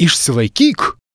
išsilaikyk